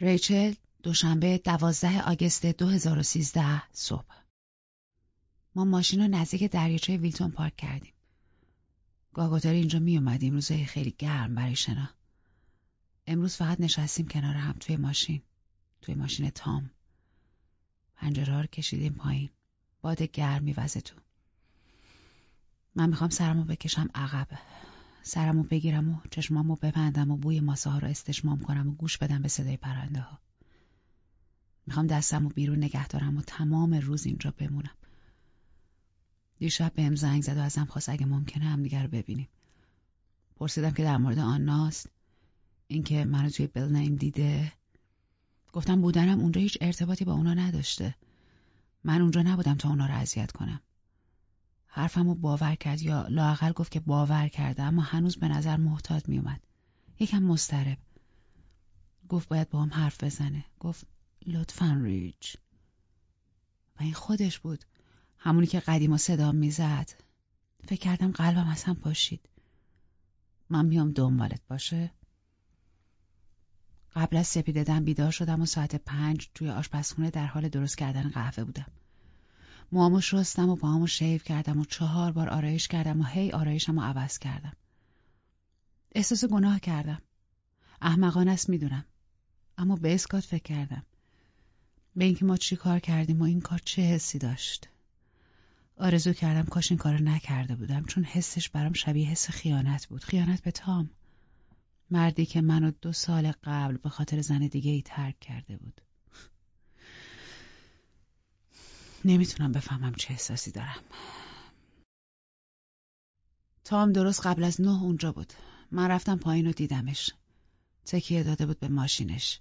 ریچل دوشنبه دوازده آگست 2013 صبح ما ماشین رو نزدیک دریاچه ویلتون پارک کردیم. گاگوتاری اینجا می اومدیم روزای خیلی گرم برای شنا. امروز فقط نشستیم کنار هم توی ماشین. توی ماشین تام. پنجره رو کشیدیم پایین. باد گرم میوزه تو. من می‌خوام سرمو بکشم عقب. سرمو بگیرم و چشمامو ببندم و بوی ماسه ها رو استشمام کنم و گوش بدم به صدای پرنده ها. می‌خوام دستمو بیرون نگه دارم و تمام روز اینجا بمونم. دیشب بهم زنگ زد و ازم خواست اگه ممکنه همدیگه رو ببینیم. پرسیدم که در مورد آناست اینکه منو توی بل دیده گفتم بودنم اونجا هیچ ارتباطی با اونا نداشته. من اونجا نبودم تا اونا رو اذیت کنم. حرفمو باور کرد یا لاقل گفت که باور کرده اما هنوز به نظر محتاط میومد. یکم مسترب. گفت باید با هم حرف بزنه. گفت لطفا ریچ. و این خودش بود. همونی که قدیما صدا می‌زد. فکر کردم قلبم اصلا پاشید. من میام دنبالت باشه؟ قبل از سپیددن بیدار شدم و ساعت پنج توی آشپزخونه در حال درست کردن قهوه بودم. موامو شستم و پاهامو شیو کردم و چهار بار آرایش کردم و هی آرایشم رو عوض کردم. احساس گناه کردم. احمقانه است می‌دونم. اما به اسکات فکر کردم. به اینکه ما چی کار کردیم و این کار چه حسی داشت. آرزو کردم کاش این کارو نکرده بودم چون حسش برام شبیه حس خیانت بود. خیانت به تام. مردی که منو دو سال قبل به خاطر زن دیگه ای ترک کرده بود. نمی‌تونم بفهمم چه احساسی دارم. تام درست قبل از نه اونجا بود. من رفتم پایین و دیدمش. تکیه داده بود به ماشینش.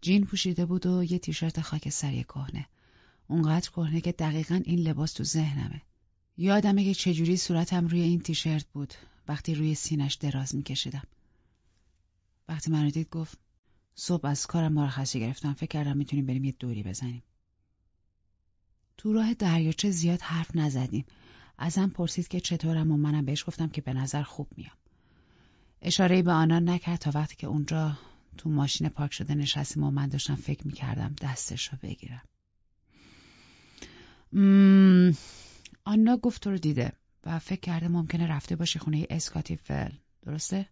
جین پوشیده بود و یه تیشرت خاک سری کهنه. اونقدر کهنه که دقیقا این لباس تو ذهنمه. یادمه که چجوری صورتم روی این تیشرت بود وقتی روی سینش دراز میکشیدم. وقتی منو دید گفت صبح از کارم مرخصی گرفتم فکر کردم می‌تونیم بریم یه دوری بزنیم. تو راه دریاچه زیاد حرف نزدیم. ازم پرسید که چطورم و منم بهش گفتم که به نظر خوب میام. اشاره به آنان نکرد تا وقتی که اونجا تو ماشین پارک شده نشستیم و من داشتم فکر می‌کردم دستش رو بگیرم. آنا گفت تو رو دیده و فکر کرده ممکنه رفته باشه خونه اسکاتی فل درسته؟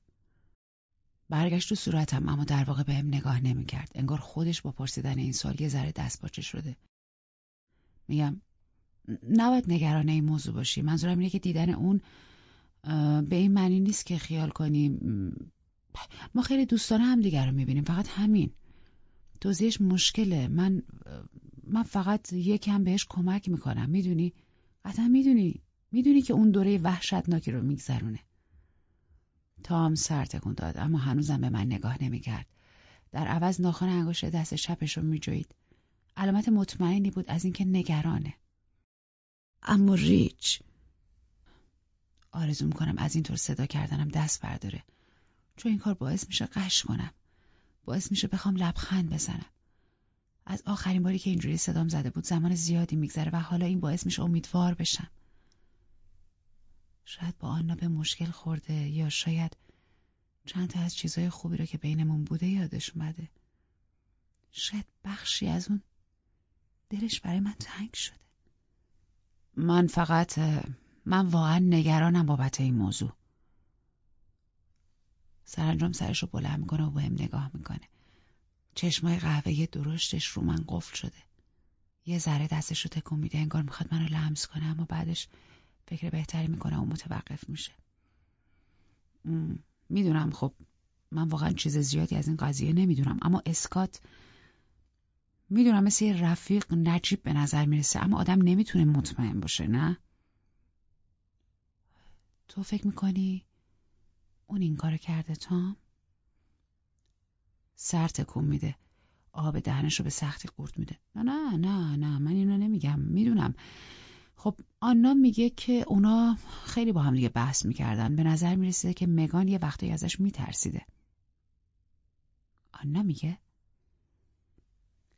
برگشت تو صورتم اما در واقع بهم نگاه نمی‌کرد. انگار خودش با پرسیدن این سال یه ذره دست باچه شده. میگم نباید نگران این موضوع باشی. منظورم اینه که دیدن اون به این معنی نیست که خیال کنیم ما خیلی دوستانه هم دیگر رو می‌بینیم. فقط همین. توضیحش مشکله. من من فقط یکم بهش کمک می‌کنم. می‌دونی؟ قطعا می‌دونی. می‌دونی که اون دوره وحشتناکی رو میگذرونه. تام سر تکون داد اما هنوزم به من نگاه نمی‌کرد. در عوض ناخن انگشت دست چپش رو میجوید. علامت مطمئنی بود از اینکه نگرانه. اما ریچ. آرزو می‌کنم از اینطور صدا کردنم دست برداره. چون این کار باعث میشه قش کنم. باعث میشه بخوام لبخند بزنم. از آخرین باری که اینجوری صدام زده بود زمان زیادی میگذره و حالا این باعث میشه امیدوار بشم. شاید با آنا به مشکل خورده یا شاید چند تا از چیزای خوبی رو که بینمون بوده یادش اومده. شاید بخشی از اون دلش برای من تنگ شده. من فقط من واقعا نگرانم بابت این موضوع. سرانجام سرش رو بلند می‌کنه و بهم نگاه می‌کنه. چشمای قهوه درشتش رو من قفل شده. یه ذره دستش رو تکون میده انگار می‌خواد منو لمس کنه اما بعدش فکر بهتری می‌کنه و متوقف میشه. می‌دونم خب من واقعا چیز زیادی از این قضیه نمی‌دونم اما اسکات می‌دونم مثل یه رفیق نجیب به نظر می‌رسه اما آدم نمی‌تونه مطمئن باشه نه؟ تو فکر می‌کنی اون این کار کرده تام؟ سر تکون میده آب دهنش رو به سختی قورت میده. نه نه نه نه من اینو نمیگم می‌دونم. خب آنا میگه که اونا خیلی با هم دیگه بحث می‌کردن. به نظر می‌رسیده که مگان یه وقتی ازش میترسیده. آنا میگه؟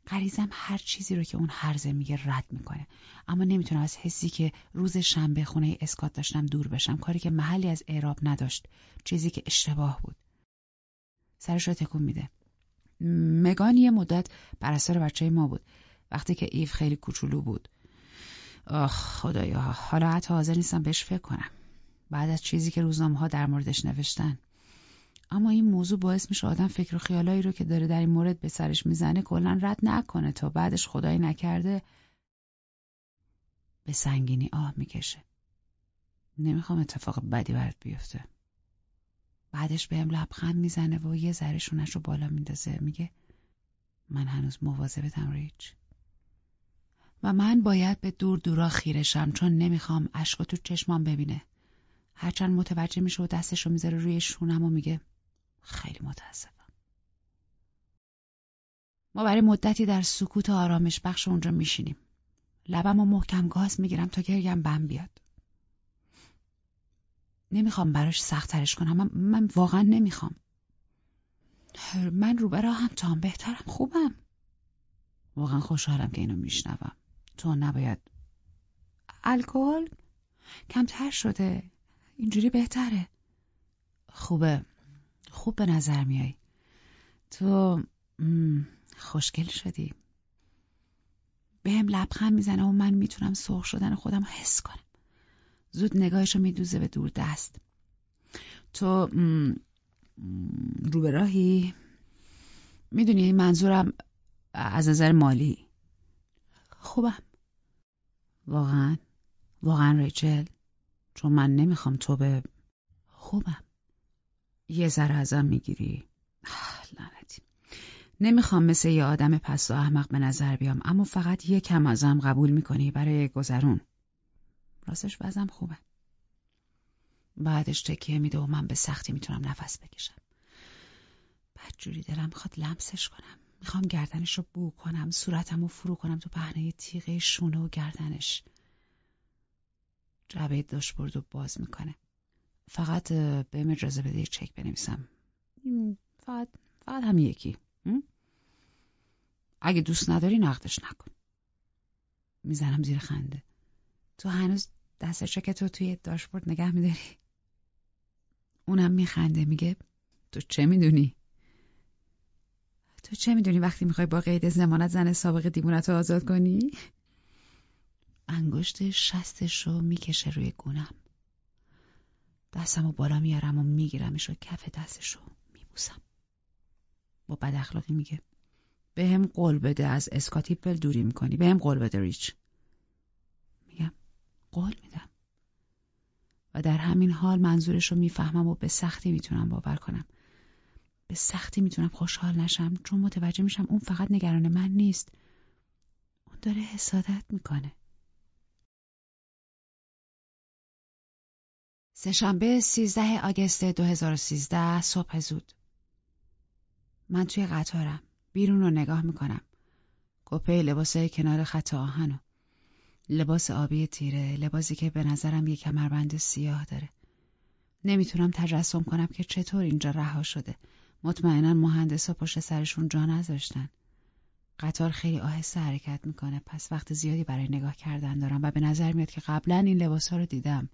غریزم هر چیزی رو که اون هرزه میگه رد می‌کنه. اما نمی‌تونم از حسی که روز شنبه خونه اسکات داشتم دور بشم. کاری که محلی از اعراب نداشت. چیزی که اشتباه بود. سرش رو تکون میده. مگان یه مدت پرستار بچه ما بود. وقتی که ایف خیلی کوچولو بود. آخ خدایا. حالا حتی حاضر نیستم بهش فکر کنم. بعد از چیزی که روزنامه ها در موردش نوشتن. اما این موضوع باعث میشه آدم فکر و خیالایی رو که داره در این مورد به سرش می‌زنه کلا رد نکنه تا بعدش خدایی نکرده به سنگینی آه می‌کشه. نمی‌خوام اتفاق بدی برات بیفته. بعدش بهم لبخند می‌زنه و یه ذره شونش رو بالا میندازه. میگه من هنوز مواظبتم ریچ. و من باید به دور دورا خیرشم چون نمی‌خوام اشکو تو چشمام ببینه. هرچند متوجه میشه و دستش رو می‌ذاره روی شونم و میگه خیلی متاسفم. ما برای مدتی در سکوت و آرامش بخش اونجا میشینیم. لبم و محکم گاز می‌گیرم تا گرگم بم بیاد. نمی‌خوام براش سختترش کنم. من, من واقعا نمی‌خوام. من رو هم تام بهترم. خوبم. واقعا خوشحالم که اینو میشنوم. تو نباید. الکل کمتر شده. اینجوری بهتره. خوبه. خوب به نظر میای. تو خوشگل شدی. به هم لبخند می‌زنه و من می‌تونم سرخ شدن خودم حس کنم. زود نگاهشو میدوزه به دور دست. تو رو به راهی. می‌دونی منظورم از نظر مالی. خوبم. واقعا. واقعا ریچل. چون من نمی‌خوام تو به خوبم. یه ذره ازم می‌گیری. لعنتی. نمی‌خوام مثل یه آدم پست و احمق به نظر بیام اما فقط یه کم ازم قبول می‌کنی برای گذرون. راستش وزم خوبه. بعدش تکیه میده و من به سختی می‌تونم نفس بکشم. جوری دلم می‌خواد لمسش کنم. می‌خوام گردنش رو بو کنم صورتم رو فرو کنم تو پهنه تیغه شونه و گردنش. جعبه داشبورد رو باز می‌کنه. فقط بهم اجازه بده چک بنویسم. فقط فقط هم یکی. اگه دوست نداری نقدش نکن. می‌زنم زیر خنده. تو هنوز دست چکت رو توی داشبورد نگه میداری؟ اونم میخنده میگه تو چه می‌دونی؟ تو چه می‌دونی وقتی می‌خوای با قید زمانت زن سابق دیمونت رو آزاد کنی؟ انگشت شستش رو می‌کشه روی گونم. دستم رو بالا میارم و میگیرمش و کف دستش رو میبوسم. با بد اخلاقی میگه به هم قول بده از اسکاتیپل دوری می‌کنی به هم قول بده ریچ. میگم قول میدم. و در همین حال منظورش رو می‌فهمم و به سختی می‌تونم باور کنم. به سختی می‌تونم خوشحال نشم چون متوجه میشم اون فقط نگران من نیست. اون داره حسادت می‌کنه. سهشنبه 13 آگست 2013 صبح زود. من توی قطارم. بیرون رو نگاه می‌کنم. کپه لباسای کنار خط آهنو. لباس آبی تیره لباسی که به نظرم یه کمربند سیاه داره. نمی‌تونم تجسم کنم که چطور اینجا رها شده. مطمئنا مهندسا پشت سرشون جا نذاشتن. قطار خیلی آهسته حرکت می‌کنه. پس وقت زیادی برای نگاه کردن دارم و به نظر میاد که قبلا این لباس ها رو دیدم.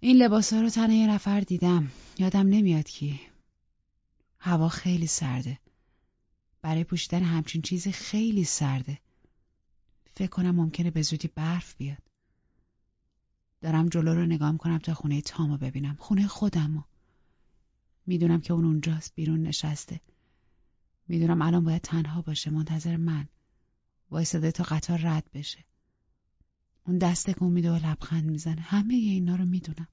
این لباس ها رو تنه یه نفر دیدم. یادم نمیاد کی. هوا خیلی سرده. برای پوشیدن همچین چیزی خیلی سرده. فکر کنم ممکنه به زودی برف بیاد. دارم جلو رو نگاه کنم تا خونه تامو ببینم. خونه خودمو. می‌دونم که اون اونجاست بیرون نشسته. می‌دونم الان باید تنها باشه منتظر من. وایساده تا قطار رد بشه. اون دست کن میده و لبخند می‌زنه. همه اینا رو می‌دونم.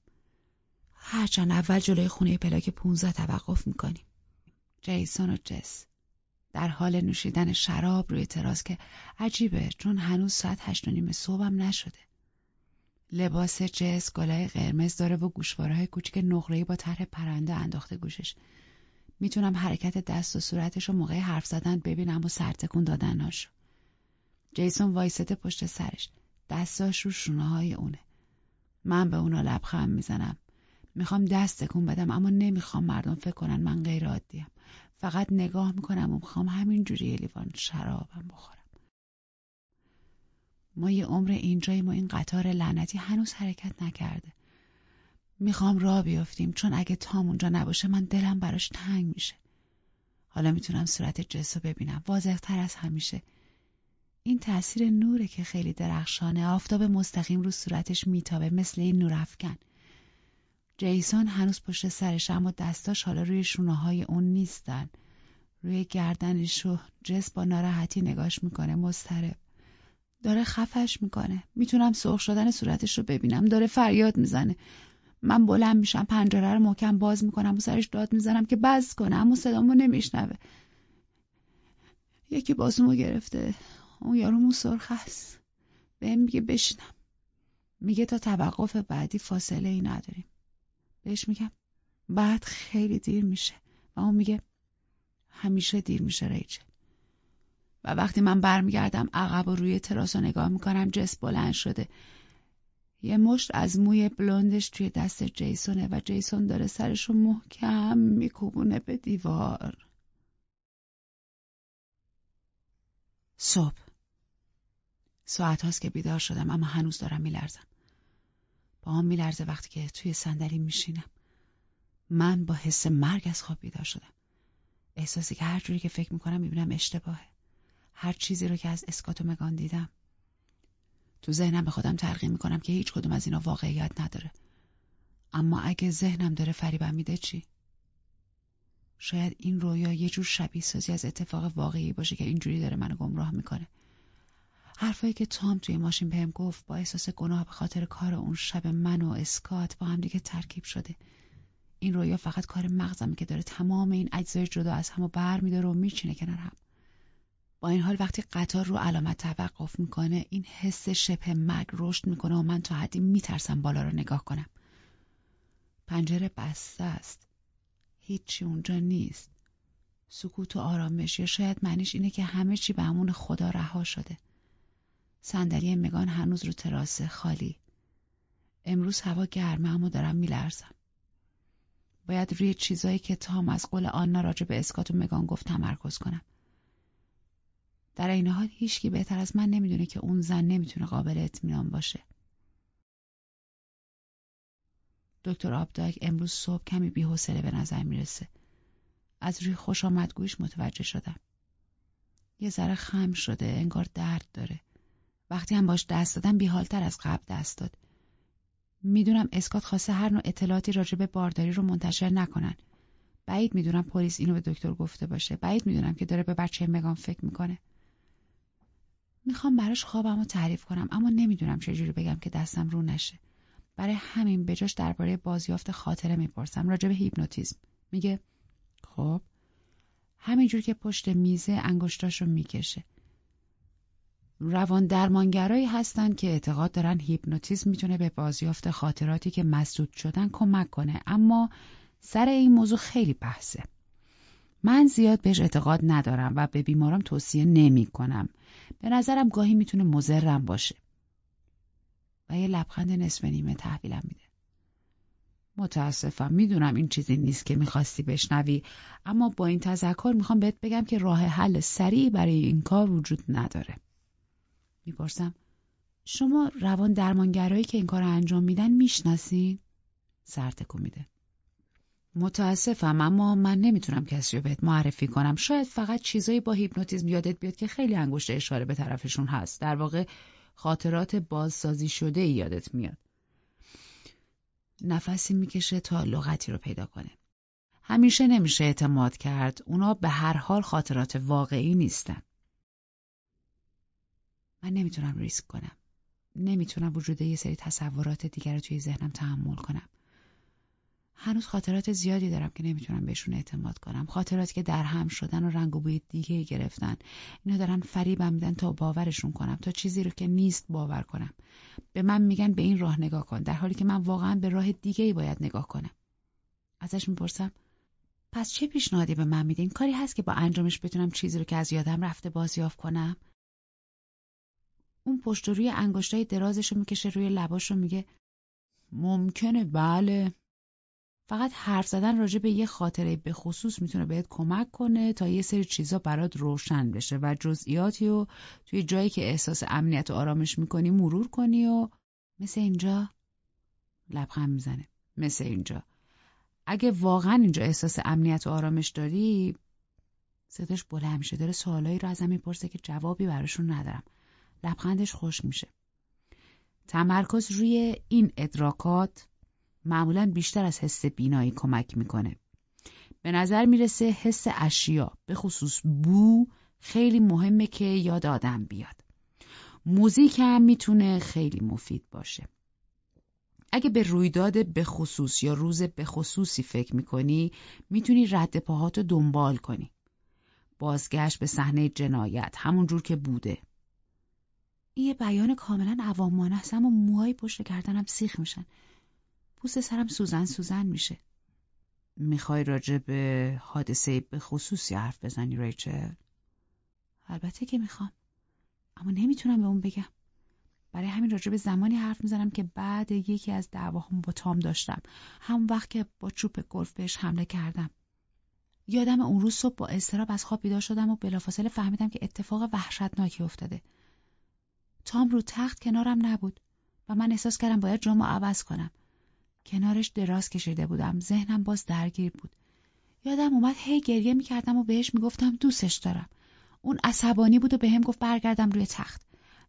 هرچند اول جلوی خونه پلاک پونزه توقف می‌کنیم. جیسون و جس در حال نوشیدن شراب روی تراس که عجیبه چون هنوز ساعت هشت و نیم صبحم نشده. لباس جس گلای قرمز داره و گوشوارهای کوچیک نقره‌ای با طرح پرنده انداخته گوشش. می‌تونم حرکت دست و صورتش رو موقع حرف زدن ببینم و سرتکون دادناشو. جیسون وایسته پشت سرش. دستاش رو شونه های اونه. من به اونا لبخند می‌زنم. می‌خوام دست تکون بدم اما نمی‌خوام مردم فکر کنن من غیر عادیم. فقط نگاه می‌کنم و می‌خوام همینجوری لیوان شرابم بخورم. ما یه عمر اینجاییم و این قطار لعنتی هنوز حرکت نکرده. می‌خوام راه بیافتیم چون اگه تام اونجا نباشه من دلم براش تنگ میشه. حالا می‌تونم صورت جس رو ببینم. واضح تر از همیشه. این تاثیر نوره که خیلی درخشانه. آفتاب مستقیم رو صورتش میتابه مثل این نور افکن. جیسون هنوز پشت سرش اما دستاش حالا روی شونه های اون نیستن. روی گردنش رو جس با ناراحتی نگاش می‌کنه مضطرب. داره خفش می‌کنه. می‌تونم سرخ شدن صورتش رو ببینم. داره فریاد می‌زنه. من بلند میشم پنجره رو محکم باز می‌کنم و سرش داد می‌زنم که بز کنه اما صدامو نمیشنوه. یکی بازومو گرفته. اون یارو سرخ هست بهم میگه بشینم. میگه تا توقف بعدی فاصله ای نداریم. بهش میگم بعد خیلی دیر میشه. و اون میگه همیشه دیر میشه ریچل. و وقتی من برمیگردم عقب و روی تراس رو نگاه می‌کنم جس بلند شده. یه مشت از موی بلندش توی دست جیسونه و جیسون داره سرشو محکم میکوبونه به دیوار. صبح. ساعت هاست که بیدار شدم اما هنوز دارم میلرزم. با هم میلرزه وقتی که توی صندلی میشینم. من با حس مرگ از خواب بیدار شدم. احساسی که هر جوری که فکر می‌کنم می‌بینم اشتباهه. هر چیزی رو که از اسکات و مگان دیدم. تو ذهنم به خودم تلقین می‌کنم که هیچ کدوم از اینا واقعیت نداره. اما اگه ذهنم داره فریبم میده چی؟ شاید این رویا یه جور شبیه سازی از اتفاق واقعی باشه که اینجوری داره منو گمراه می‌کنه. حرفایی که تام توی ماشین بهم گفت با احساس گناه به خاطر کار اون شب من و اسکات با هم دیگه ترکیب شده. این رویا فقط کار مغزمه که داره تمام این اجزای جدا از هم و بر میداره و میچینه کنار هم. با این حال وقتی قطار رو علامت توقف می‌کنه این حس شبه مرگ رشد می‌کنه و من تا حدی میترسم بالا رو نگاه کنم. پنجره بسته است. هیچی اونجا نیست. سکوت و آرامش یا شاید معنیش اینه که همه چی به امون خدا رها شده. صندلی مگان هنوز رو تراسه خالی امروز هوا گرمه اما دارم میلرزم باید روی چیزایی که تام از قول آنا راجع به اسکات و مگان گفت تمرکز کنم در این حال هیچکی بهتر از من نمی‌دونه که اون زن نمی‌تونه قابل اطمینان باشه. دکتر آبداگ امروز صبح کمی بی‌حوصله به نظر می‌رسه. از روی خوش آمدگویش متوجه شدم. یه ذره خم شده، انگار درد داره. وقتی هم باش دست دادم بیحالتر از قبل دست داد. می‌دونم اسکات خواسته هر نوع اطلاعاتی راجع به بارداری رو منتشر نکنن. بعید می‌دونم پلیس اینو به دکتر گفته باشه. بعید می‌دونم که داره به بچه مگان فکر می‌کنه. می‌خوام براش خوابم رو تعریف کنم اما نمی‌دونم چجوری بگم که دستم رو نشه. برای همین بجاش درباره بازیافت خاطره می‌پرسم راجع به هیپنوتیزم. میگه خب همینجور که پشت میزه انگشتاش رو می‌کشه. روان درمانگرایی هستن که اعتقاد دارن هیپنوتیزم می‌تونه به بازیافت خاطراتی که مسدود شدن کمک کنه اما سر این موضوع خیلی بحثه. من زیاد بهش اعتقاد ندارم و به بیمارم توصیه نمی کنم. به نظرم گاهی می‌تونه مزرم باشه. و یه لبخند نصف نیمه تحویلم میده. متاسفم می‌دونم این چیزی نیست که می‌خواستی بشنوی اما با این تذکر می‌خوام بهت بگم که راه حل سریع برای این کار وجود نداره. می‌پرسم. شما روان درمانگرایی که این کار انجام میدن می‌شناسین؟ سرتکو میده. متاسفم اما من نمی‌تونم کسی رو بهت معرفی کنم. شاید فقط چیزایی با هیپنوتیزم یادت بیاد که خیلی انگشت اشاره به طرفشون هست. در واقع خاطرات بازسازی شده ای یادت میاد. نفسی می‌کشه تا لغتی رو پیدا کنه. همیشه نمیشه اعتماد کرد. اونا به هر حال خاطرات واقعی نیستن. من نمی‌تونم ریسک کنم. نمی‌تونم وجود یه سری تصورات دیگر رو توی ذهنم تحمل کنم. هنوز خاطرات زیادی دارم که نمی‌تونم بهشون اعتماد کنم. خاطراتی که در هم شدن و رنگ و بوی دیگه گرفتن. اینا دارن فریبم میدن تا باورشون کنم تا چیزی رو که نیست باور کنم. به من میگن به این راه نگاه کن در حالی که من واقعا به راه دیگه ای باید نگاه کنم. ازش می‌پرسم پس چه پیشنهادی به من میدین؟ کاری هست که با انجامش بتونم چیزی رو که از یادم رفته بازیافت کنم؟ اون پشت روی انگشتای درازش رو می‌کشه روی لباش رو میگه ممکنه بله. فقط حرف زدن راجع به یه خاطره به خصوص می‌تونه بهت کمک کنه تا یه سری چیزا برات روشن بشه و جزئیاتی و توی جایی که احساس امنیت و آرامش می‌کنی مرور کنی و مثل اینجا لبخند می‌زنه. مثل اینجا. اگه واقعا اینجا احساس امنیت و آرامش داری صداش بلند میشه. داره سوالایی رو ازم می‌پرسه که جوابی براشون ندارم. لبخندش خوش میشه. تمرکز روی این ادراکات معمولا بیشتر از حس بینایی کمک می‌کنه. به نظر می‌رسه حس اشیا به خصوص بو خیلی مهمه که یاد آدم بیاد. موزیک هم می‌تونه خیلی مفید باشه. اگه به رویداد به خصوص یا روز به خصوصی فکر می‌کنی می‌تونی رد پاهاتو دنبال کنی. بازگشت به صحنه جنایت همون جور که بوده. یه بیان کاملا عوامانه است اما موهای پشت کردنم سیخ میشن. پوست سرم سوزن سوزن میشه. می‌خوای راجع به حادثه به خصوصی حرف بزنی ریچل؟ البته که می‌خوام اما نمی‌تونم به اون بگم. برای همین راجع به زمانی حرف می‌زنم که بعد یکی از دعواهم با تام داشتم. همون وقت که با چوب گلف بهش حمله کردم. یادم اون روز صبح با استراب از خواب بیدار شدم و بلافاصله فهمیدم که اتفاق وحشتناکی افتاده. تام رو تخت کنارم نبود و من احساس کردم باید جامو عوض کنم. کنارش دراز کشیده بودم. ذهنم باز درگیر بود. یادم اومد هی گریه می‌کردم و بهش می‌گفتم دوستش دارم. اون عصبانی بود و به هم گفت برگردم روی تخت.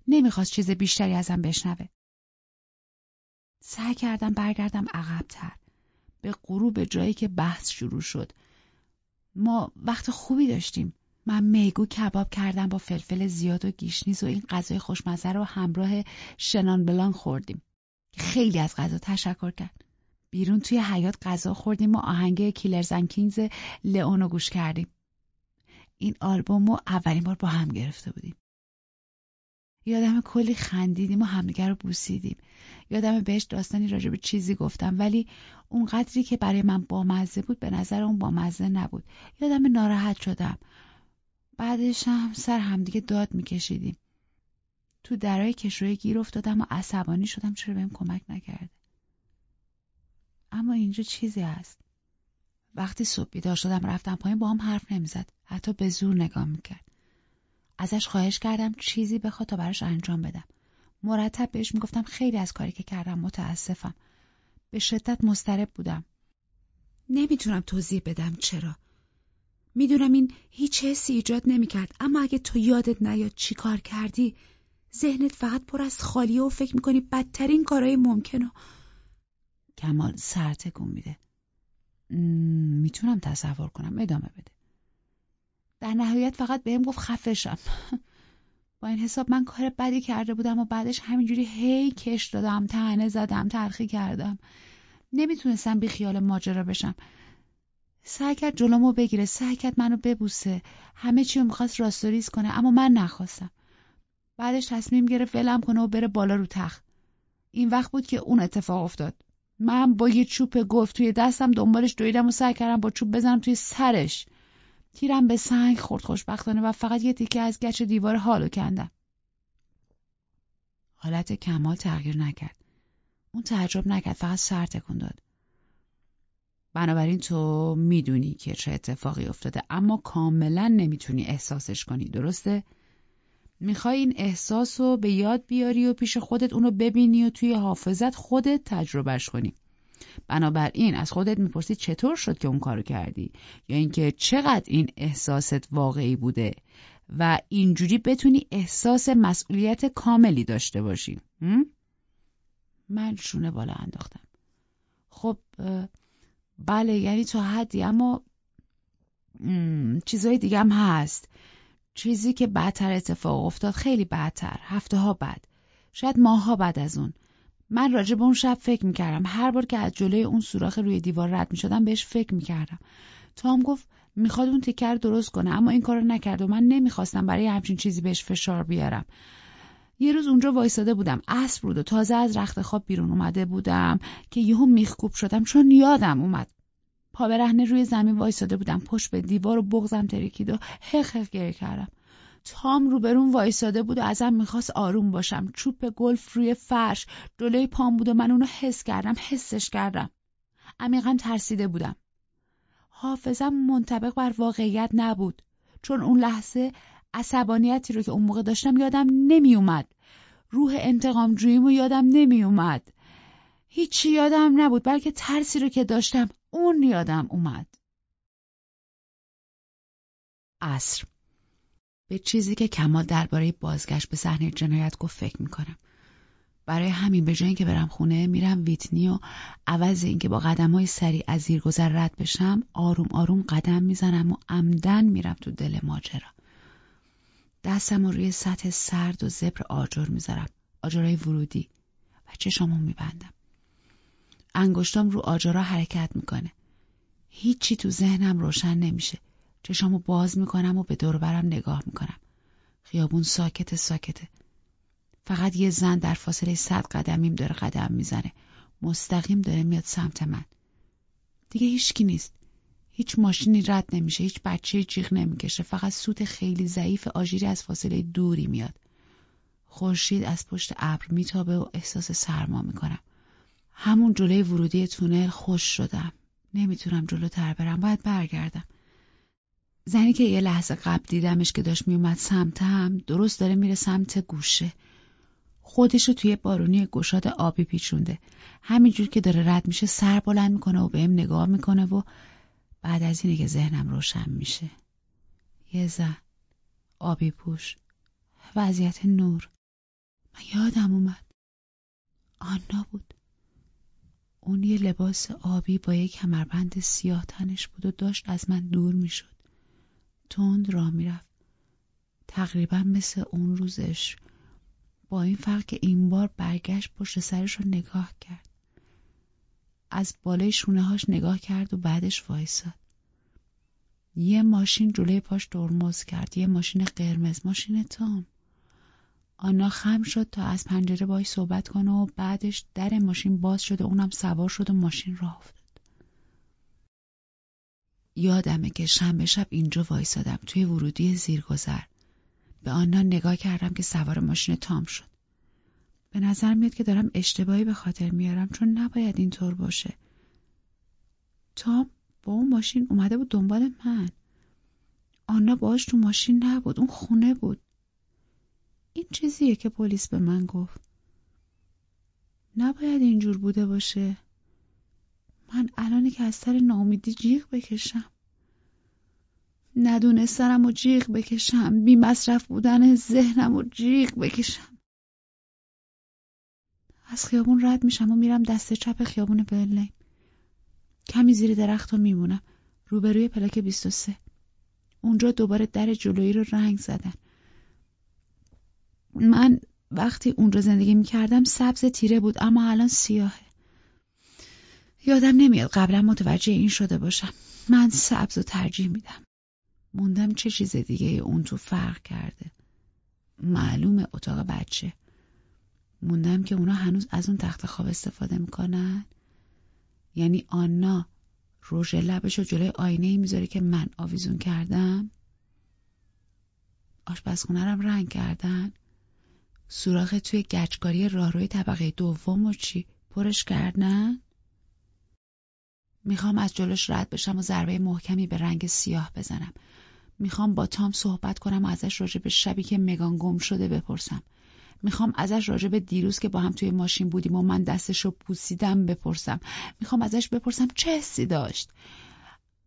نمی‌خواست چیز بیشتری ازم بشنوه. سعی کردم برگردم عقبتر. به غروب جایی که بحث شروع شد. ما وقت خوبی داشتیم. من میگو کباب کردم با فلفل زیاد و گیشنیز و این غذای خوشمزه رو همراه شنان بلان خوردیم. خیلی از غذا تشکر کرد. بیرون توی حیات غذا خوردیم و آهنگ کیلرز کینگز لئونو گوش کردیم. این آلبوم رو اولین بار با هم گرفته بودیم. یادم کلی خندیدیم و همدیگر رو بوسیدیم. یادم بهش داستانی راجع به چیزی گفتم ولی اون قدری که برای من بامزه بود به نظر اون بامزه نبود. یادم ناراحت شدم. بعدش هم سر همدیگه داد میکشیدیم. تو درای کشوی گیر افتادم و عصبانی شدم چرا بهم کمک نکرده. اما اینجا چیزی هست. وقتی صبح بیدار شدم رفتم پایین با هم حرف نمی‌زد. حتی به زور نگاه می‌کرد. ازش خواهش کردم چیزی بخواد تا براش انجام بدم. مرتب بهش می‌گفتم خیلی از کاری که کردم متاسفم. به شدت مضطرب بودم. نمی‌تونم توضیح بدم چرا. می‌دونم این هیچ حسی ایجاد نمی‌کرد اما اگه تو یادت نیاد چی کار کردی ذهنت فقط پر از خالیه و فکر می‌کنی بدترین کارهای ممکن و کمال سر تکون میده. می‌تونم تصور کنم. ادامه بده. در نهایت فقط بهم گفت خفشم با این حساب من کار بدی کرده بودم و بعدش همینجوری هی کش دادم تنه زدم تلخی کردم. نمی‌تونستم بی خیال ماجرا بشم. سعی کرد جلومو بگیره سعی کرد منو ببوسه. همه چی رو می‌خواست راستوریز کنه اما من نخواستم. بعدش تصمیم گرفت ولم کنه و بره بالا رو تخت. این وقت بود که اون اتفاق افتاد. من با یه چوب گفت توی دستم دنبالش دویدم و سعی کردم با چوب بزنم توی سرش. تیرم به سنگ خورد خوشبختانه و فقط یه تیکه از گچ دیوار حالو کندم. حالت کمال تغییر نکرد. اون تعجب نکرد فقط سر تکون داد. بنابراین تو می‌دونی که چه اتفاقی افتاده اما کاملا نمی‌تونی احساسش کنی درسته؟ می‌خوای این احساس رو به یاد بیاری و پیش خودت اونو ببینی و توی حافظت خودت تجربهش کنی. بنابراین از خودت می‌پرسی چطور شد که اون کارو کردی؟ یا اینکه چقدر این احساست واقعی بوده و اینجوری بتونی احساس مسئولیت کاملی داشته باشی؟ من شونه بالا انداختم. خب بله یعنی تا حدی. اما چیزهای دیگه هم هست. چیزی که بعدتر اتفاق افتاد خیلی بعدتر هفته ها بعد. شاید ماها بعد از اون. من راجع به اون شب فکر می‌کردم. هر بار که از جلوی اون سوراخ روی دیوار رد می‌شدم بهش فکر می‌کردم. تام گفت می‌خواد اون تیکر درست کنه اما این کارو نکرد و من نمی‌خواستم برای همچین چیزی بهش فشار بیارم. یه روز اونجا وایساده بودم. عصر بود و تازه از رخت خواب بیرون اومده بودم که یهو میخکوب شدم چون یادم اومد. پا برهنه روی زمین وایساده بودم. پشت به دیوار و بغزم ترکید و حق حق گریه کردم. تام روبرون وایساده بود و ازم می‌خواست آروم باشم. چوب گلف روی فرش جلوی پام بود و من اونو حس کردم حسش کردم. عمیقا ترسیده بودم. حافظم منطبق بر واقعیت نبود. چون اون لحظه عصبانیتی رو که اون موقع داشتم یادم نمیومد. روح انتقام جوییمو یادم نمیومد. هیچی یادم نبود بلکه ترسی رو که داشتم اون یادم اومد. عصر. به چیزی که کمال درباره بازگشت به صحنه جنایت گفت فکر می‌کنم. برای همین به جای اینکه برم خونه میرم ویتنی و عوض اینکه با قدم های سریع از زیرگذر رد بشم آروم آروم قدم می‌زنم و عمدن میرم تو دل ماجرا. دستم رو روی سطح سرد و زبر آجر می‌ذارم. آجرای ورودی. و چشامو میبندم. انگشتام رو آجرا حرکت می‌کنه. هیچی تو ذهنم روشن نمیشه. چشامو باز می‌کنم و به دور برم نگاه می‌کنم. خیابون ساکت ساکته. فقط یه زن در فاصله صد قدمیم داره قدم می‌زنه. مستقیم داره میاد سمت من. دیگه هیچکی نیست. هیچ ماشینی رد نمیشه هیچ بچه جیغ نمی‌کشه فقط سوت خیلی ضعیف آژیری از فاصله دوری میاد. خورشید از پشت ابر میتابه و احساس سرما می‌کنم. همون جلوی ورودی تونل خوش شدم. نمی‌تونم جلوتر برم باید برگردم. زنی که یه لحظه قبل دیدمش که داشت میومد سمتم درست داره میره سمت گوشه. خودشو توی بارونی گشاد آبی پیچونده. همینجور که داره رد میشه سر بلند می‌کنه و بهم نگاه می‌کنه و بعد از اینه که ذهنم روشن میشه. یه زن آبی پوش وضعیت نور. من یادم اومد. آنا بود. اون یه لباس آبی با یک کمربند سیاه تنش بود و داشت از من دور می‌شد. تند را می‌رفت. تقریبا مثل اون روزش. با این فرق که این بار برگشت پشت سرش رو نگاه کرد. از بالای شونه هاش نگاه کرد و بعدش وایساد. یه ماشین جلوی پاش ترمز کرد. یه ماشین قرمز. ماشین تام. آنا خم شد تا از پنجره باش صحبت کنه و بعدش در ماشین باز شد و اونم سوار شد و ماشین راه افتاد. یادمه که شنبه شب اینجا وایسادم توی ورودی زیرگذر. به آنا نگاه کردم که سوار ماشین تام شد. به نظر میاد که دارم اشتباهی به خاطر میارم چون نباید اینطور باشه. تام با اون ماشین اومده بود دنبال من. آنا باش تو ماشین نبود اون خونه بود. این چیزیه که پلیس به من گفت. نباید اینجور بوده باشه. من الانی که از سر ناامیدی جیغ بکشم. ندونستنم و جیغ بکشم. بی مصرف بودن ذهنم و جیغ بکشم. از خیابون رد میشم و میرم دست چپ خیابون برلین کمی زیر درخت و میمونم. روبروی پلاک 23 اونجا دوباره در جلویی رو رنگ زدن. من وقتی اونجا زندگی می‌کردم سبز تیره بود اما الان سیاهه. یادم نمیاد قبلا متوجه این شده باشم. من سبز و ترجیح میدم. موندم چه چیز دیگه اون تو فرق کرده. معلومه اتاق بچه. موندم که اونا هنوز از اون تخت خواب استفاده می‌کنن. یعنی آنا روژ لبش رو جلوی آینه می‌ذاره که من آویزون کردم. آشپزخونه رم رنگ کردن. سوراخ توی گچکاری راهروی طبقه دوم و چی؟ پرش کردن. می‌خوام از جلوش رد بشم و ضربه محکمی به رنگ سیاه بزنم. می‌خوام با تام صحبت کنم و ازش راجع به شبی که مگان گم شده بپرسم. می‌خوام ازش راجع به دیروز که با هم توی ماشین بودیم و من دستش رو پوسیدم بپرسم. می‌خوام ازش بپرسم چه حسی داشت؟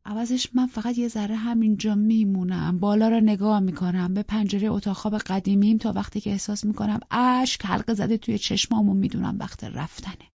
عوضش من فقط یه ذره همینجا میمونم. بالا را نگاه می‌کنم. به پنجره اتاق خواب قدیمیم تا وقتی که احساس می‌کنم اشک حلقه زده توی چشمام و می‌دونم وقت رفتنه.